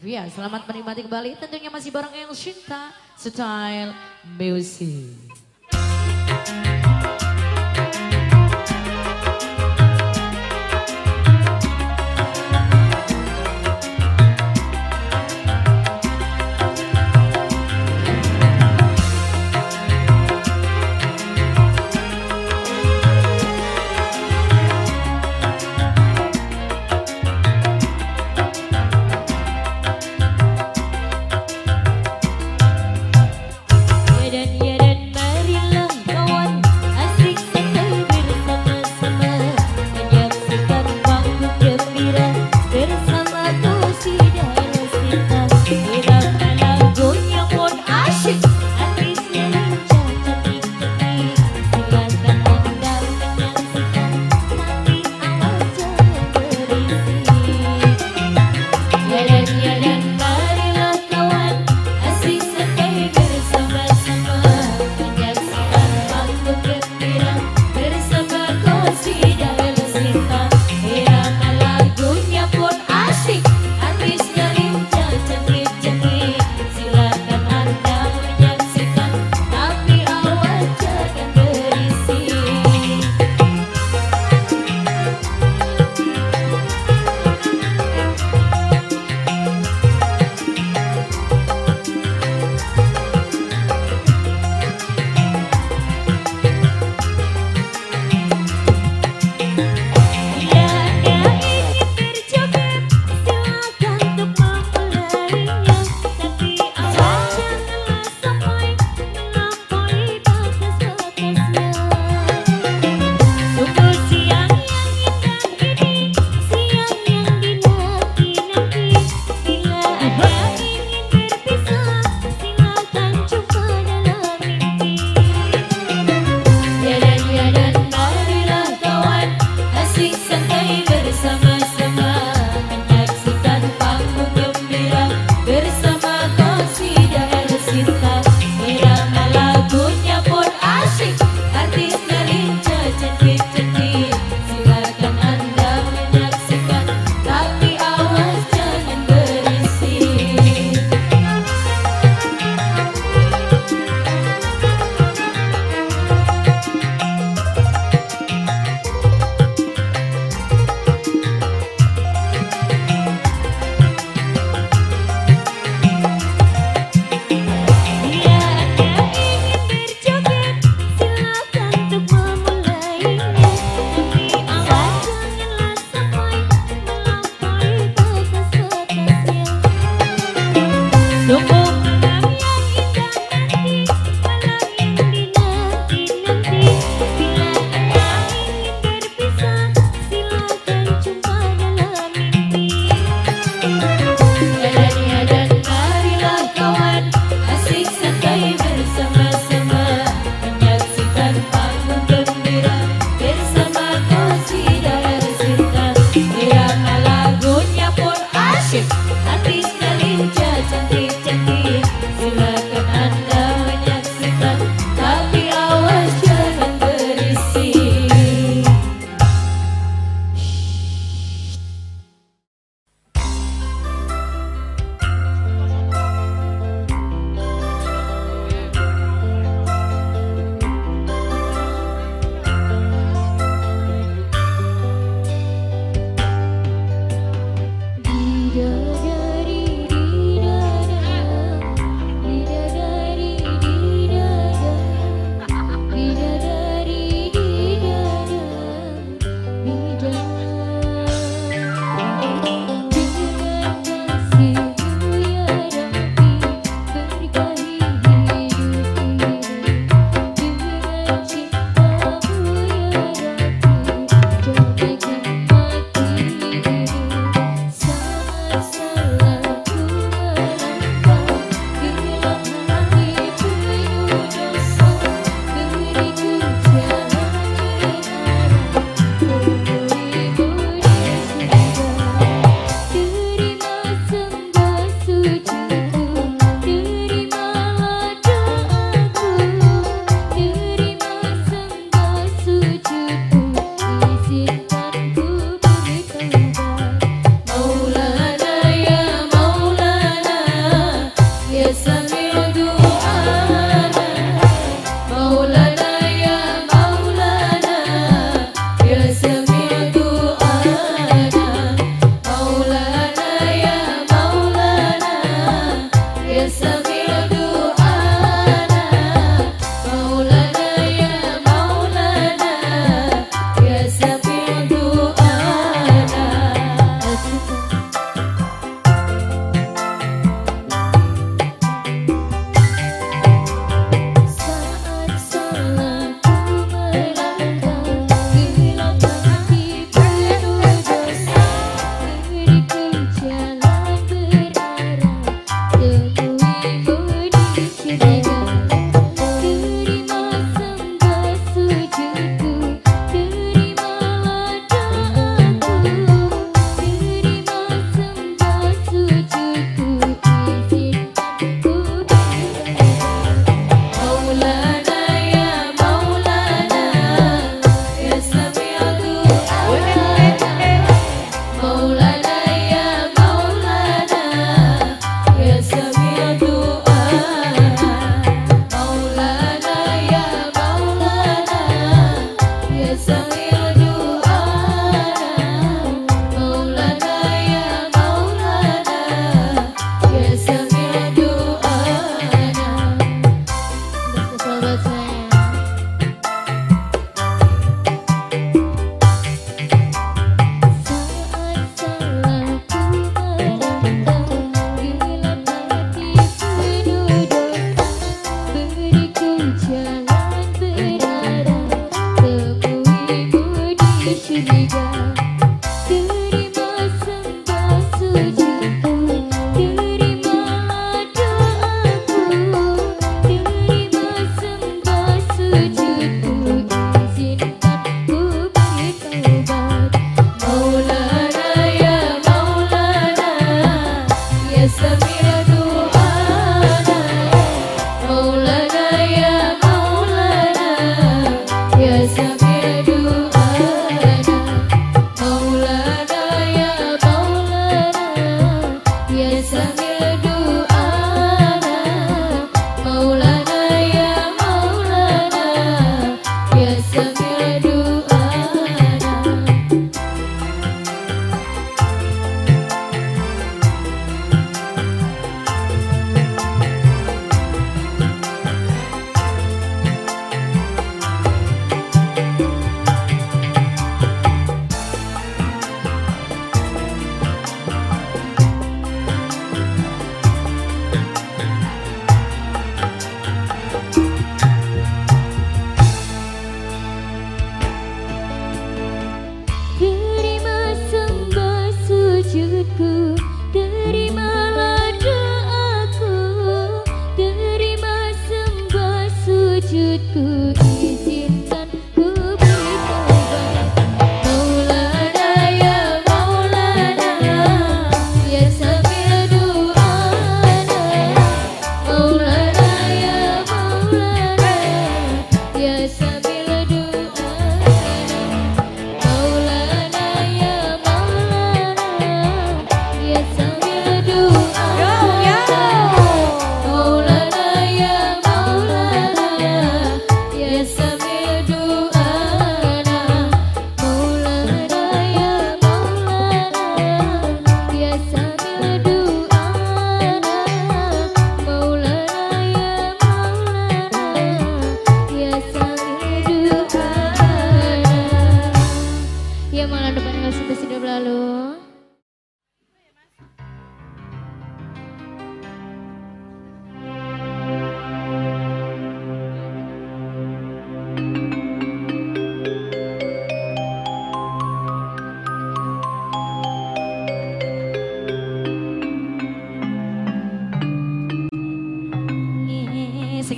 Via, selamat menikmati kembali. Tentunya masih bareng El Shinta, Style Music.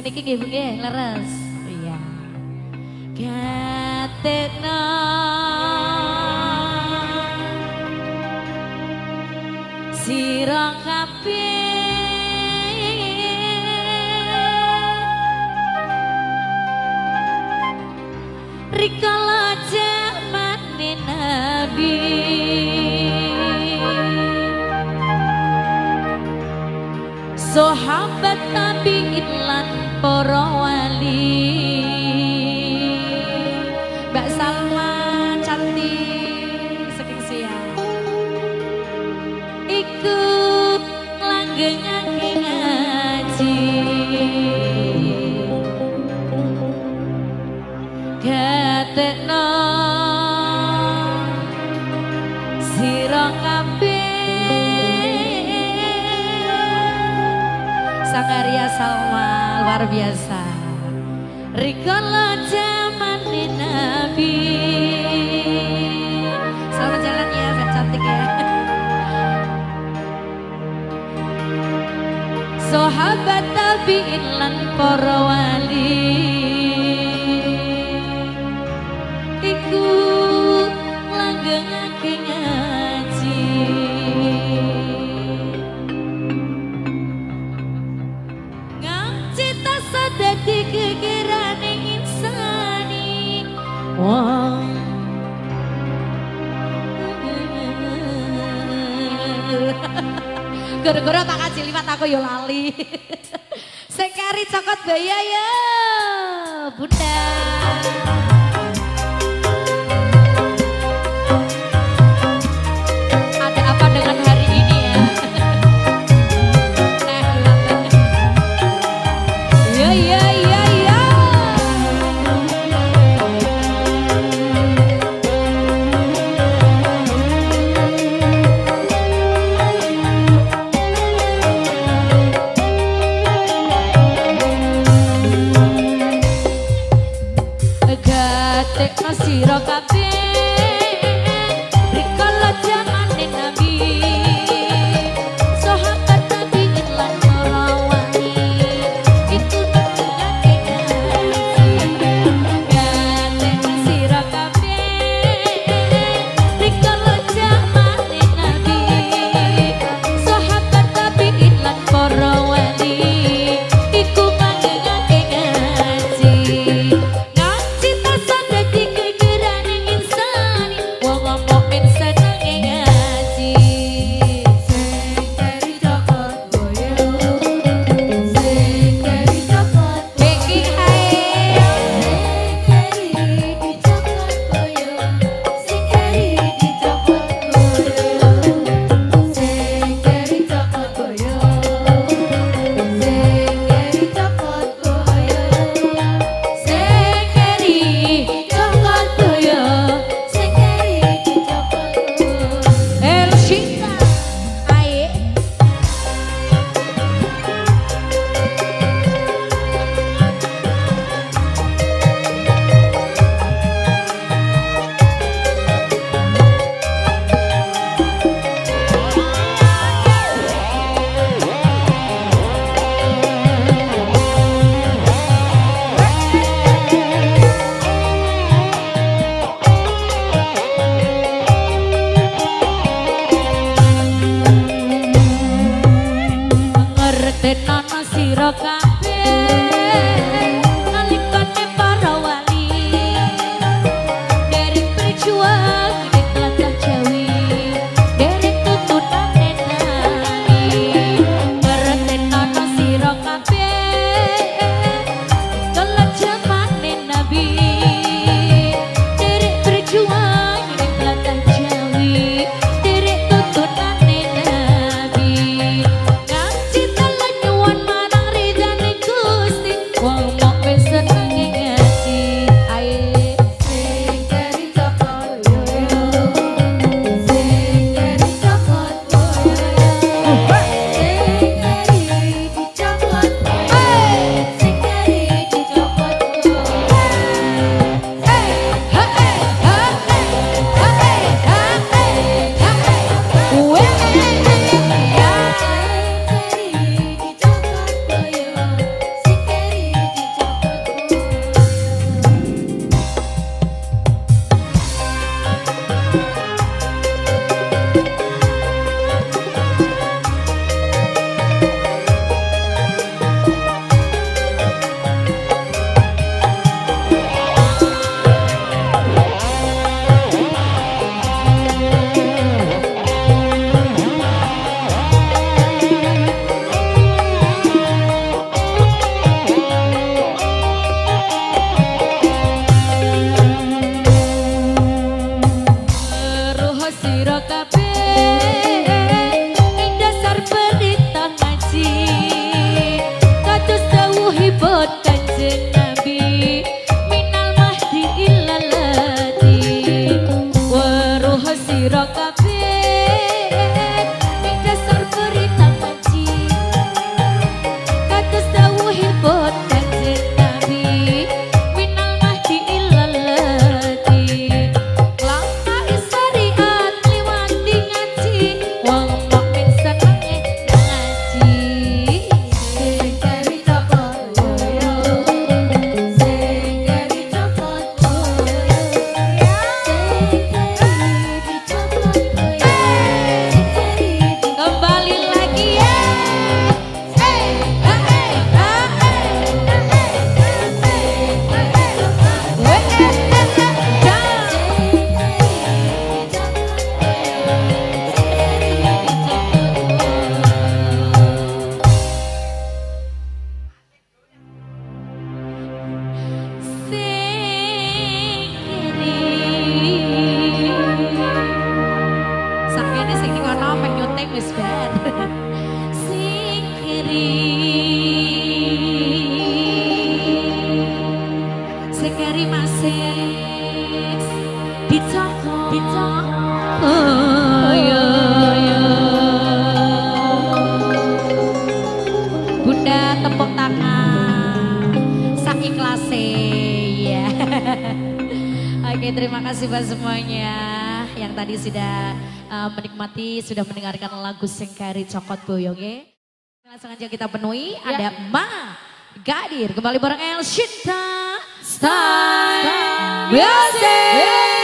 Sing niki nggih eh, nggih leres. Iya. Gatekno Sira kapi rikala jamane nabi luar biasa. Rikala zaman Nabi. Selamat jalan ya, kan cantik ya. Sahabat tabi'in lan para Gara-gara tak kasih liwat aku yo lali. Sekari cokot bayaya. Bunda. Ya. terima kasih buat semuanya yang tadi sudah uh, menikmati, sudah mendengarkan lagu Sengkari Cokot Boyonge. Ya. Langsung aja kita penuhi, ya. ada Ma Gadir. Kembali bareng El Star Style Music.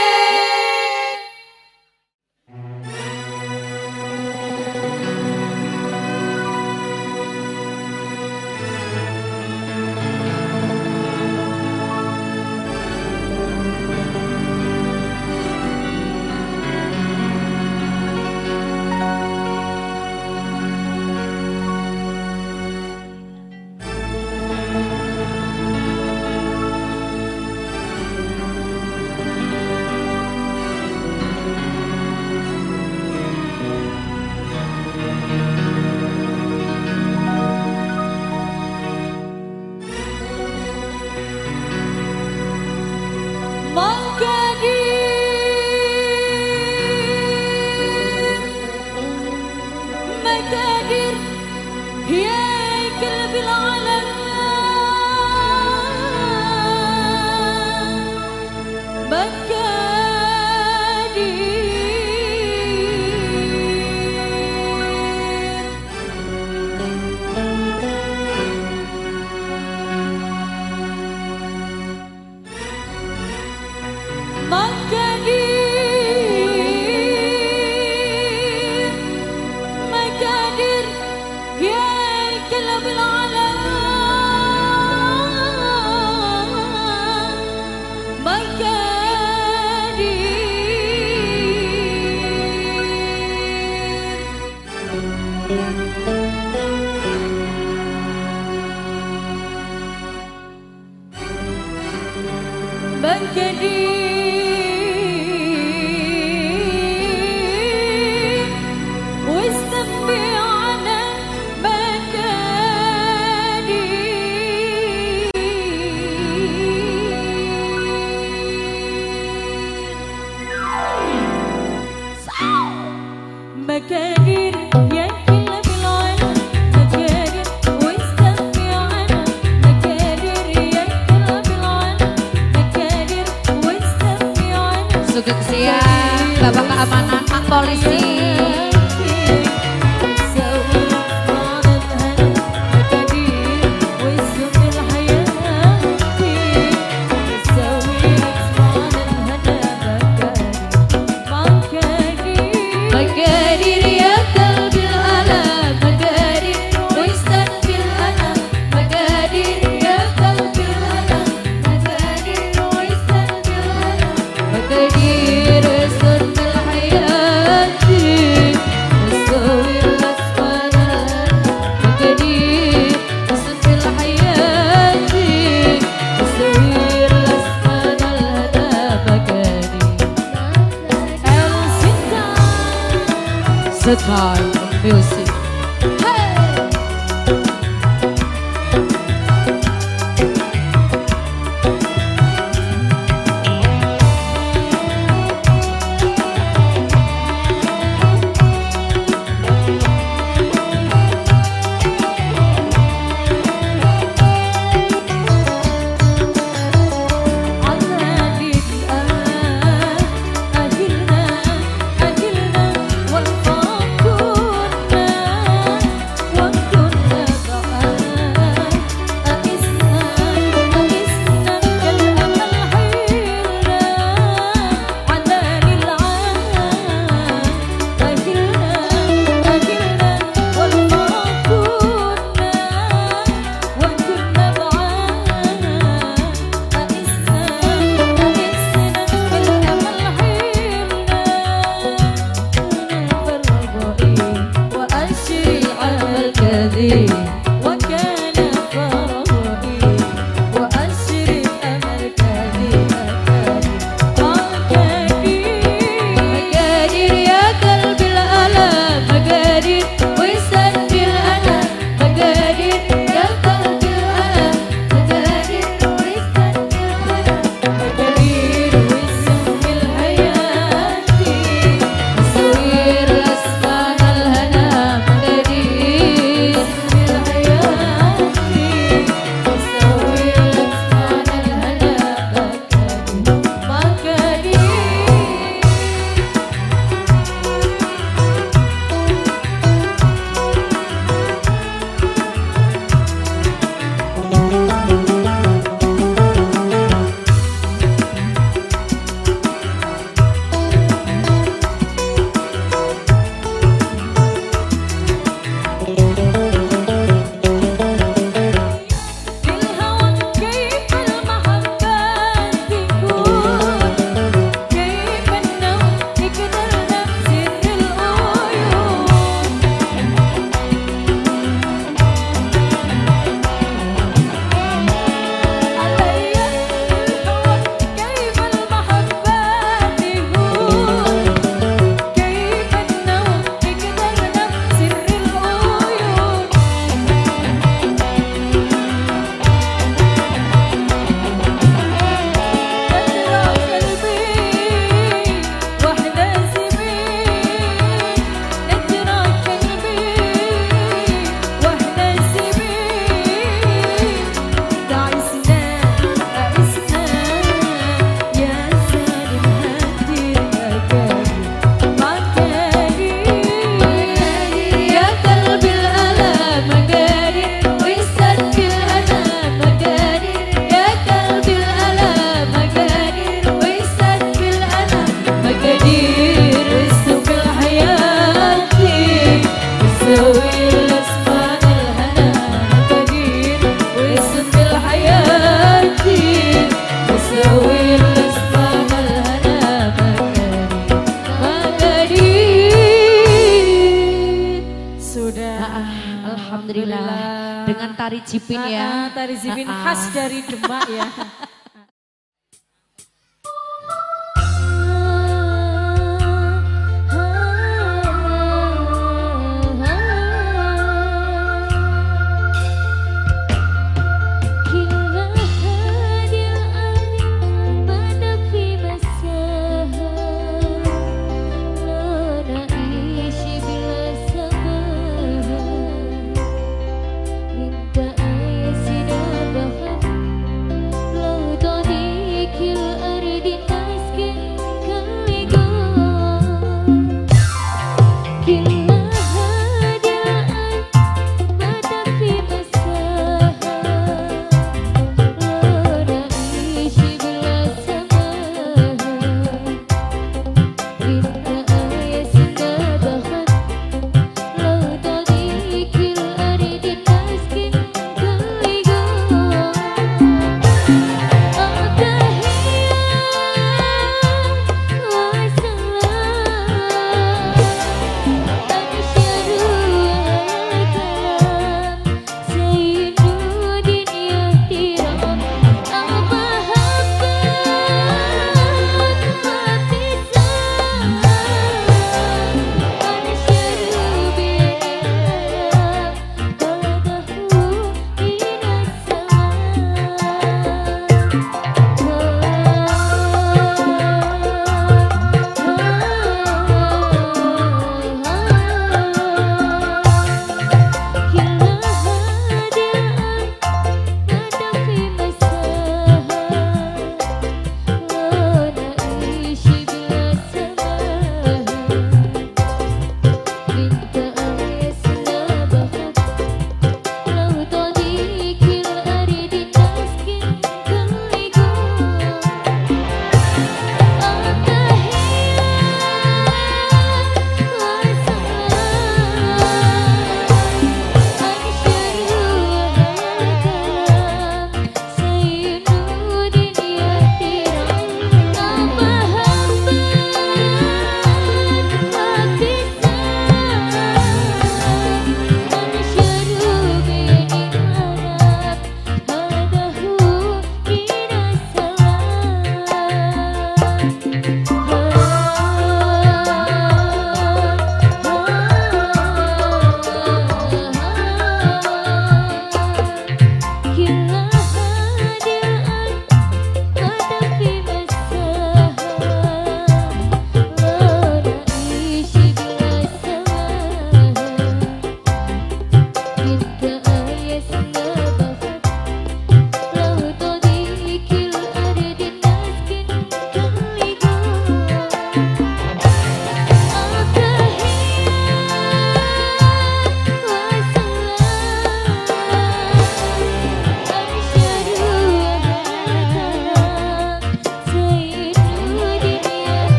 Demak ya.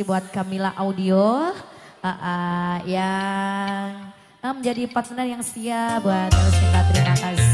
Kasih buat Kamila Audio uh, uh, yang uh, menjadi partner yang setia buat Lucinta. Terima kasih.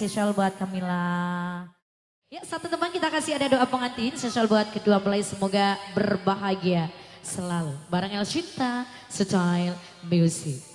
Spesial buat Kamila. Ya satu teman kita kasih ada doa pengantin spesial buat kedua mempelai semoga berbahagia selalu. Barang El Cinta, Style Music.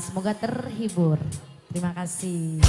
Semoga terhibur. Terima kasih.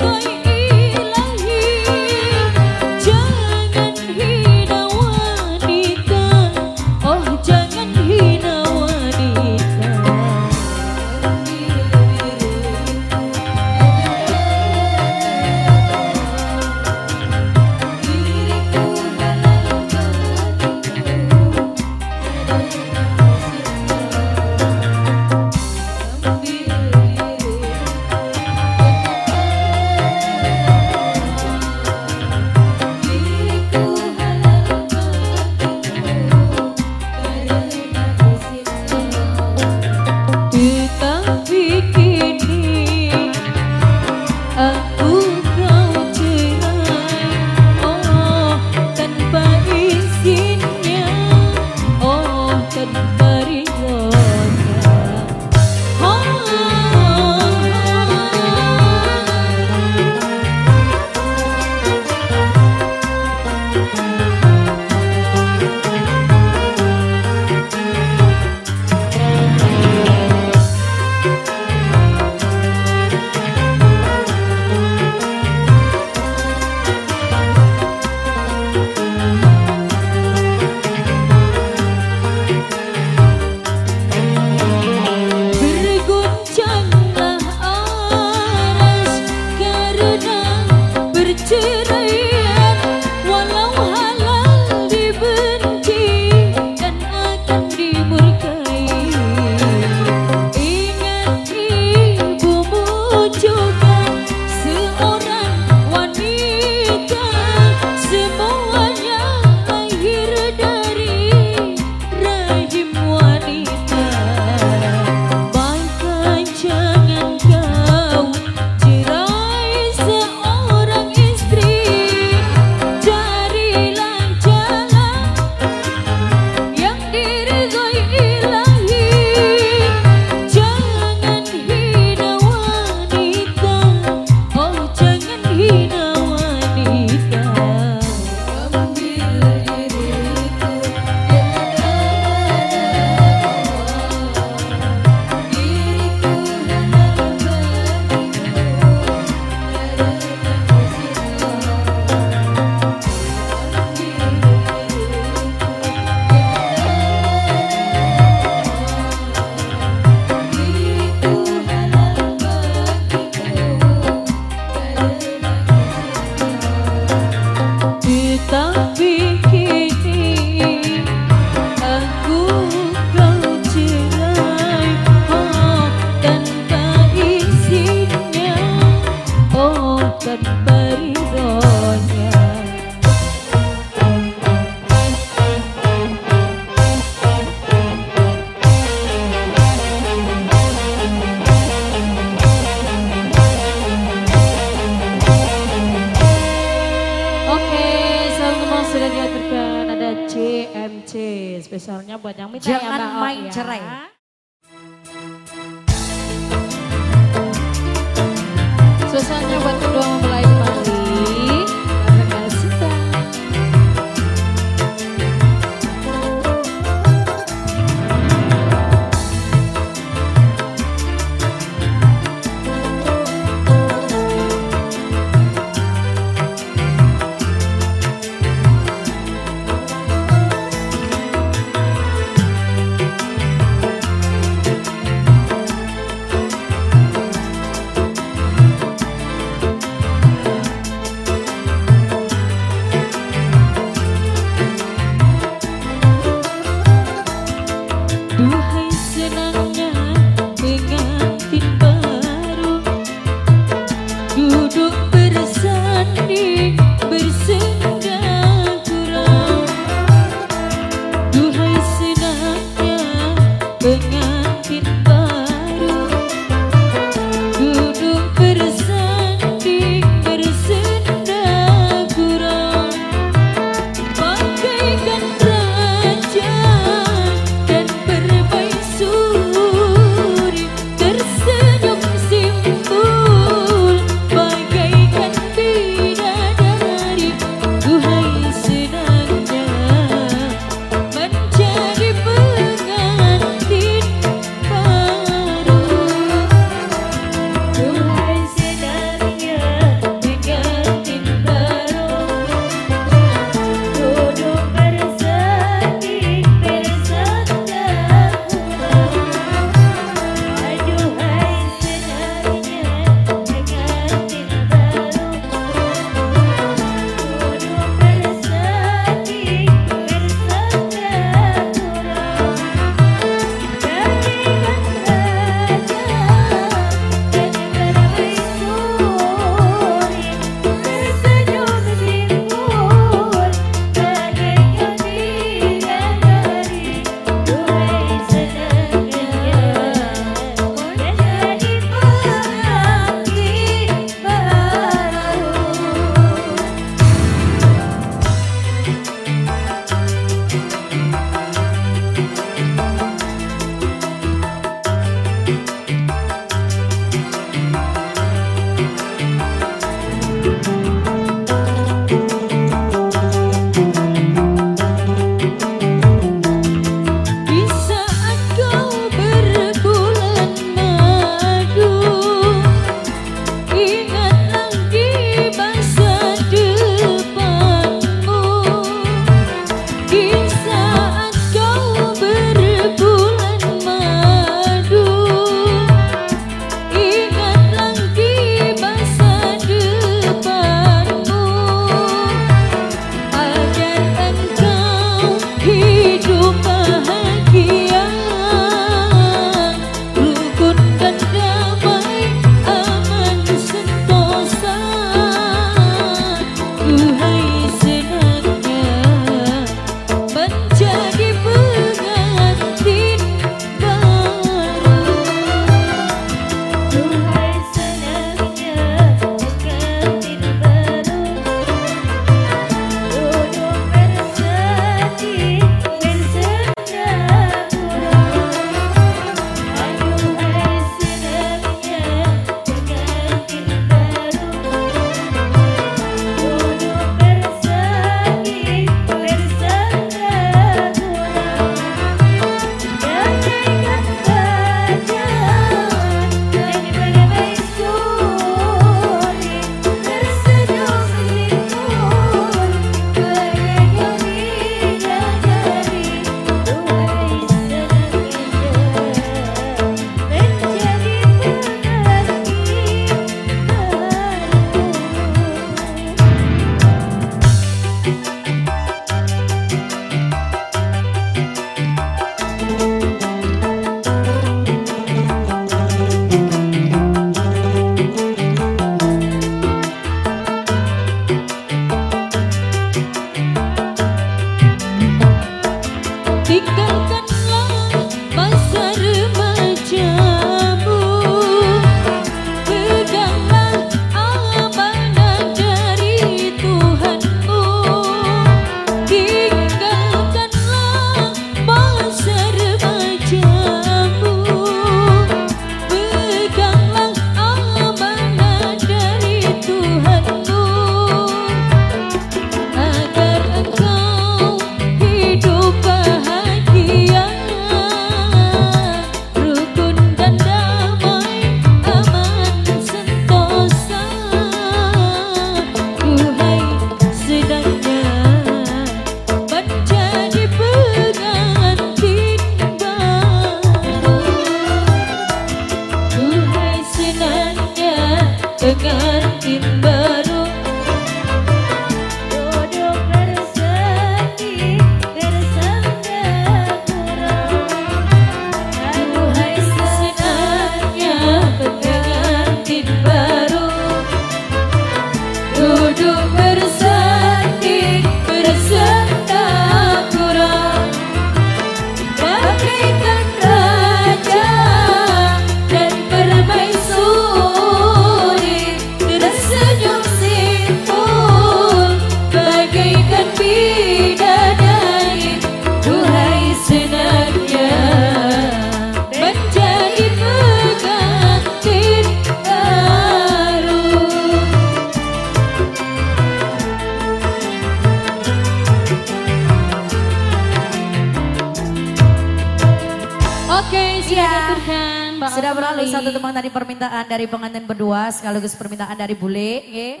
permintaan dari pengantin berdua sekaligus permintaan dari bule. Okay.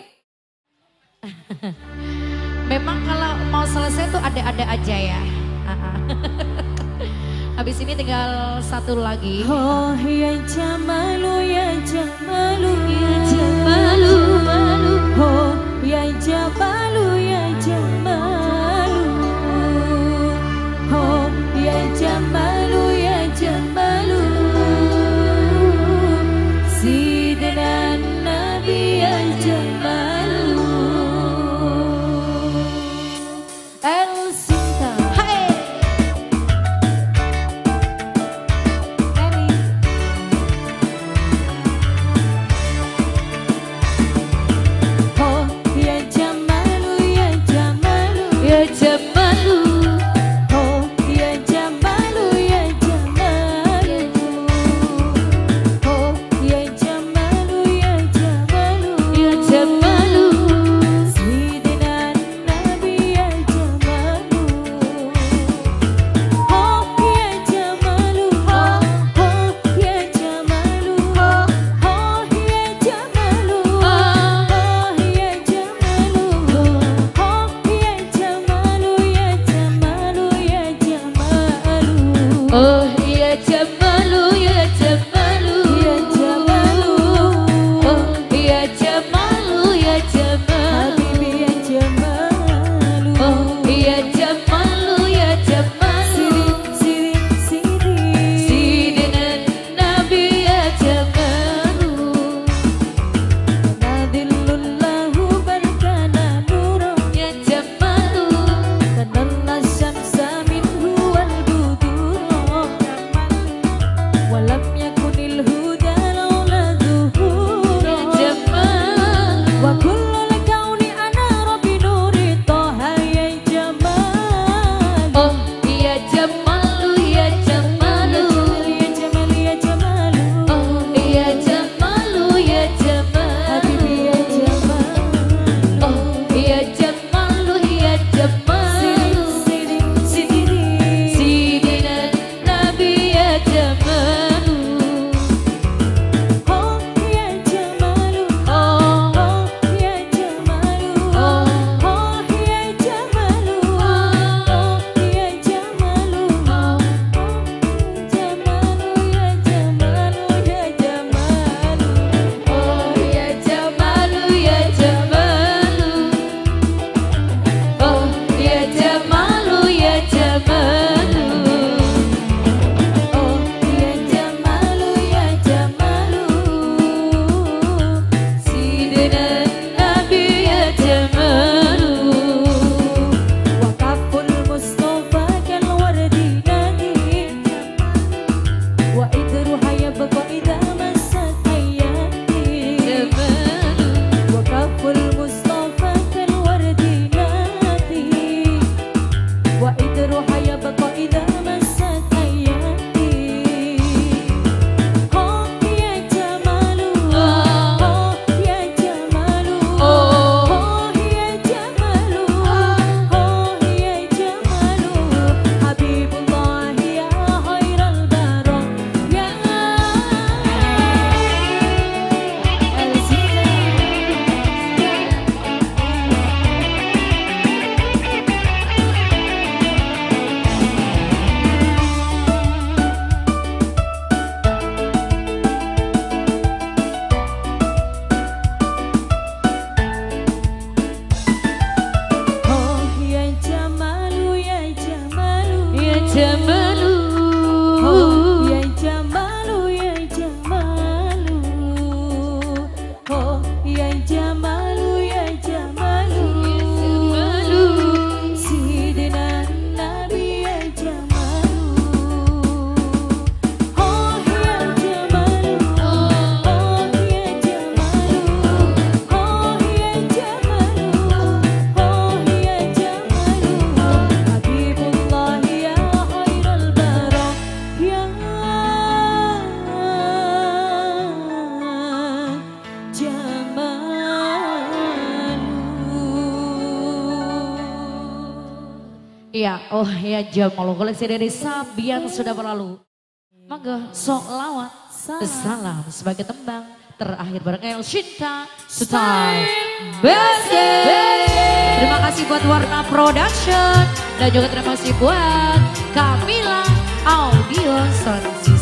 Memang kalau mau selesai tuh ada-ada aja ya. Habis ini tinggal satu lagi. Oh ya jamalu ya jamalu ya jamalu. Oh ya jamalu ya oh ya jamal koleksi dari sabi sudah berlalu. Mangga sok lawat. Salam sebagai tembang terakhir bareng El Shinta Style Terima kasih buat Warna Production. Dan juga terima kasih buat Kamila Audio Sound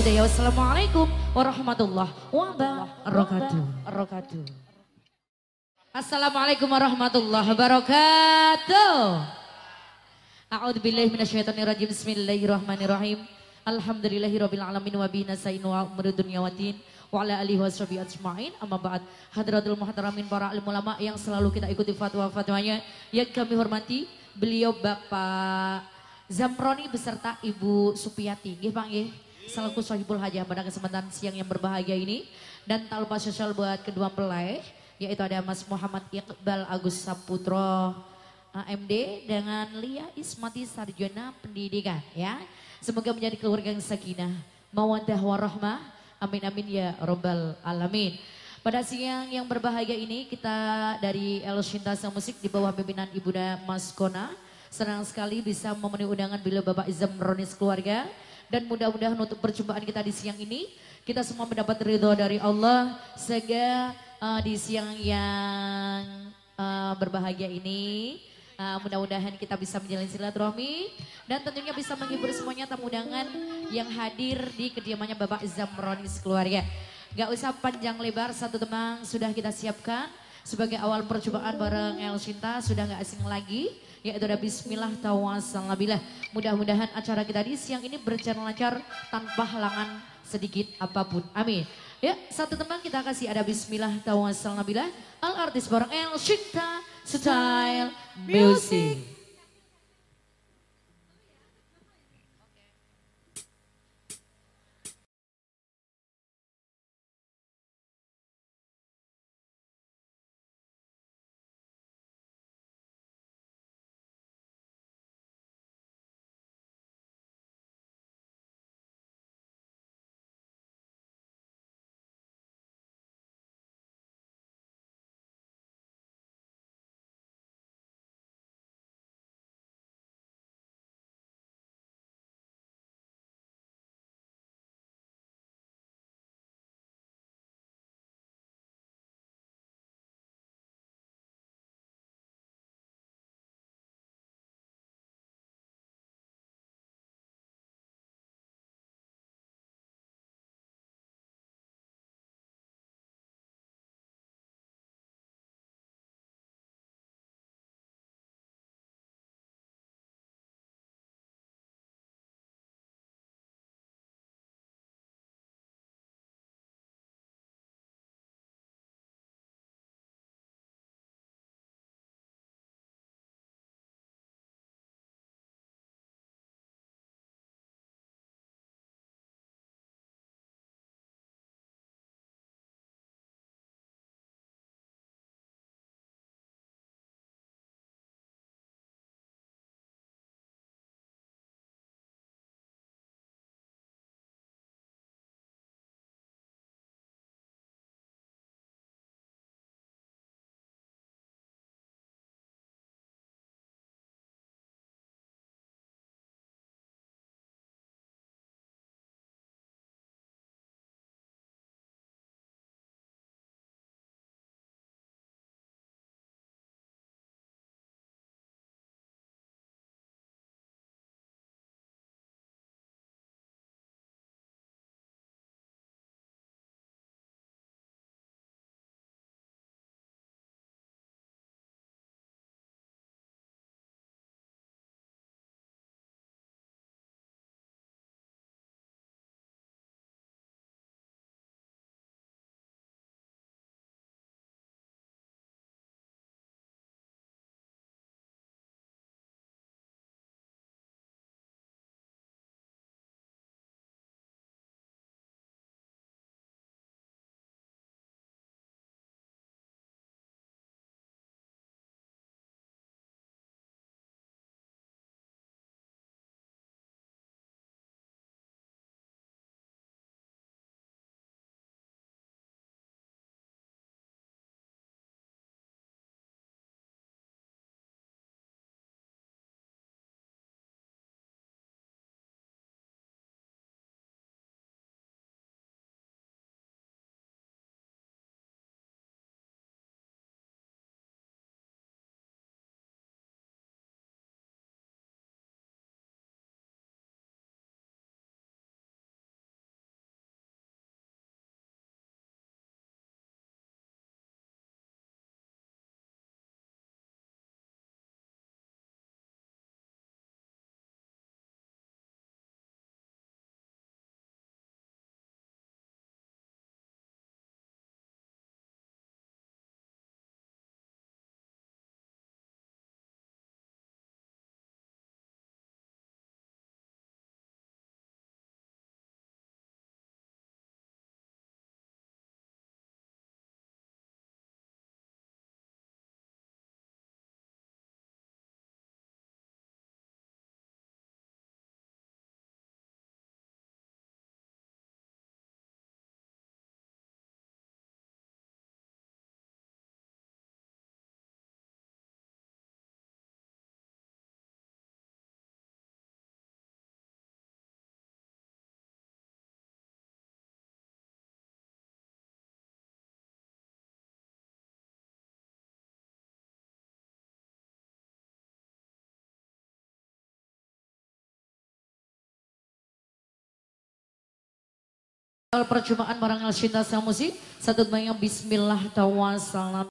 Iya. Hidayah. Wassalamualaikum warahmatullahi wabarakatuh. Assalamualaikum warahmatullahi wabarakatuh. A'udzubillahi minasyaitonirrajim. Bismillahirrahmanirrahim. Alhamdulillahirabbil alamin wa bihi nasta'in wa umrud dunya waddin wa ala alihi washabi ajmain. Amma ba'd. Hadratul muhtaramin para ulama yang selalu kita ikuti fatwa-fatwanya yang kami hormati beliau Bapak Zamroni beserta Ibu Supiyati. Nggih, Pak nggih. Selaku sahibul hajah pada kesempatan siang yang berbahagia ini dan tak lupa sosial buat kedua pelai yaitu ada Mas Muhammad Iqbal Agus Saputro AMD dengan Lia Ismati Sarjana Pendidikan ya. Semoga menjadi keluarga yang sakinah, mawaddah warahmah. Amin amin ya robbal alamin. Pada siang yang berbahagia ini kita dari El Shintasa Musik di bawah pimpinan Ibunda Mas Kona senang sekali bisa memenuhi undangan bila Bapak Izam Ronis keluarga dan mudah-mudahan untuk perjumpaan kita di siang ini kita semua mendapat ridho dari Allah sehingga uh, di siang yang uh, berbahagia ini. Uh, mudah-mudahan kita bisa menjalin silaturahmi dan tentunya bisa menghibur semuanya tamu undangan yang hadir di kediamannya Bapak Zamronis keluarga. Gak usah panjang lebar, satu temang sudah kita siapkan sebagai awal percobaan bareng El Cinta sudah gak asing lagi yaitu ada Bismillah Tawasalabilah. Mudah-mudahan acara kita di siang ini berjalan lancar tanpa halangan sedikit apa pun. Amin. Ya, satu teman kita kasih ada Bismillah Tawasal Nabilah. Al artis bareng El Shikta Style Music. Perjumpaan barang cinta sang musik. Satu banyak bismillah tawassalam.